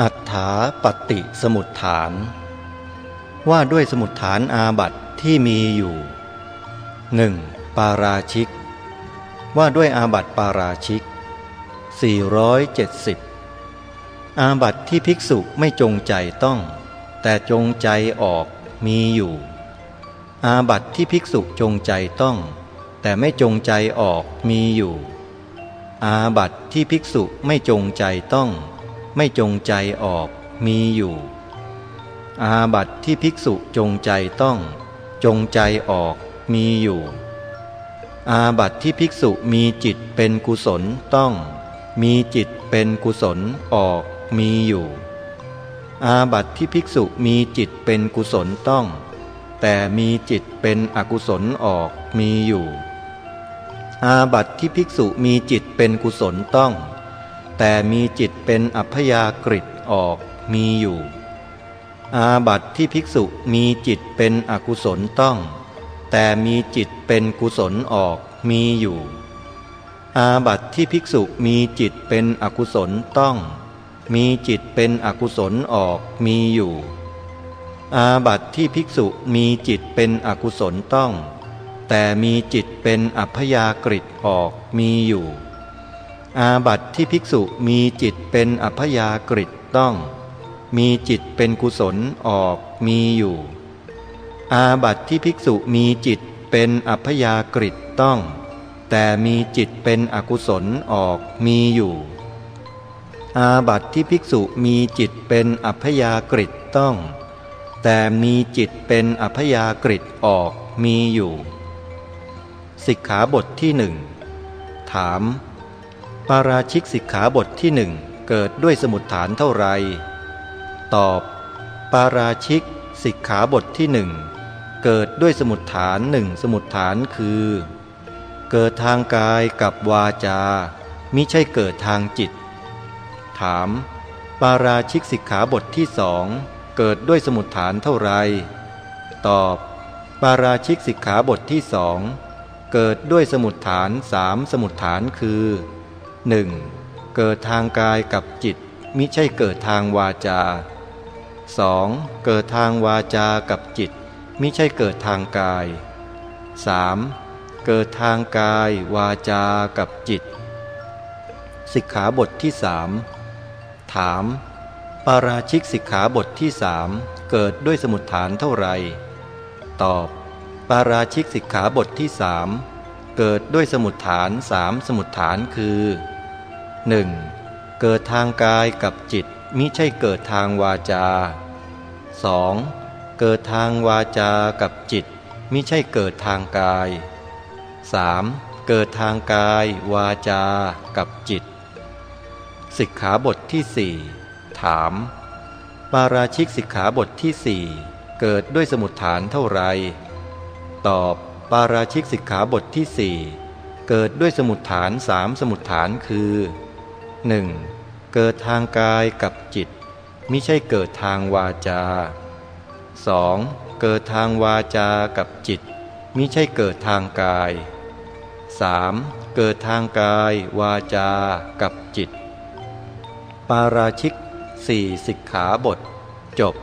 อัฏฐาปฏิสมุดฐาน ว่าด้วยสมุดฐานอาบัตที่มีอยู่ 1. ปาราชิก ว่าด้วยอาบัตปาราชิก 470 อาบัตที่ภิกษุไม่จงใจต้อง แต่จงใจออกมีอยู่ อาบัตที่ภิกษุจงใจต้อง แต่ไม่จงใจออกมีอยู่ อาบัตที่ภิกษุไม่จงใจต้อง ไม่จงใจออกมีอยู่ อาบัติที่ภิกษุจงใจต้อง จงใจออกมีอยู่ อาบัติที่ภิกษุมีจิตเป็นกุศลต้อง มีจิตเป็นกุศลออกมีอยู่ อาบัติที่ภิกษุมีจิตเป็นกุศลต้อง แต่มีจิตเป็นอกุศลออกมีอยู่ อาบัติที่ภิกษุมีจิตเป็นกุศลต้อง แต่มีจิตเป็นอัพยากฤิออกมีอยู่ อาบัติที่ภิกษุมีจิตเป็นอกุศลต้อง แต่มีจิตเป็นกุศลออกมีอยู่ อาบัติที่ภิกษุมีจิตเป็นอกุศลต้อง มีจิตเป็นอกุศลออกมีอยู่ อาบัติที่ภิกษุมีจิตเป็นอกุศลต้อง แต่มีจิตเป็นอัพยากฤิออกมีอยู่ อาบัติที่ภิกษุมีจิตเป็นอัพยากฤิต้อง มีจิตเป็นกุศลออกมีอยู่ อาบัติที่ภิกษุมีจิตเป็นอัพยากฤิต้อง แต่มีจิตเป็นอกุศลออกมีอยู่ อาบัติที่ภิกษุมีจิตเป็นอัพยากฤิต้อง แต่มีจิตเป็นอัพยากฤิออกมีอยู่ สิกขาบทที่หนึ่งถาม ปาราชิกสิกขาบทที่หนึ่งเกิดด้วยสมุดฐานเท่าไร ตอบ ปาราชิกสิกขาบทที่หนึ่งเกิดด้วยสมุดฐานหนึ่งสมุดฐานคือ เกิดทางกายกับวาจา มิใช่เกิดทางจิต ถาม ปาราชิกสิกขาบทที่สองเกิดด้วยสมุดฐานเท่าไร ตอบ ปาราชิกสิกขาบทที่สองเกิดด้วยสมุดฐานสามสมุดฐานคือ หนึ่งเกิดทางกายกับจิต มิใช่เกิดทางวาจา 2. เกิดทางวาจากับจิต มิใช่เกิดทางกาย 3. เกิดทางกายวาจากับจิต สิกขาบทที่สถาม ปาราชิกสิกขาบทที่สเกิดด้วยสมุดฐานเท่าไหร่ ตอบ ปาราชิกสิกขาบทที่สเกิดด้วยสมุดฐานสามสมุดฐานคือ 1. เกิดทางกายกับจิตมิใช่เกิดทางวาจา 2. เกิดทางวาจากับจิตมิใช่เกิดทางกาย 3. เกิดทางกายวาจากับจิต สิกขาบทที่สี่ถาม ปาราชิกสิกขาบทที่สี่เกิดด้วยสมุดฐานเท่าไร ตอบปาราชิกสิกขาบทที่สี่เกิดด้วยสมุดฐานสามสมุดฐานคือ หนึ่งเกิดทางกายกับจิตมิใช่เกิดทางวาจา 2. เกิดทางวาจากับจิต มิใช่เกิดทางกาย 3. เกิดทางกายวาจากับจิต ปาราชิกสี่สิกขาบท จบ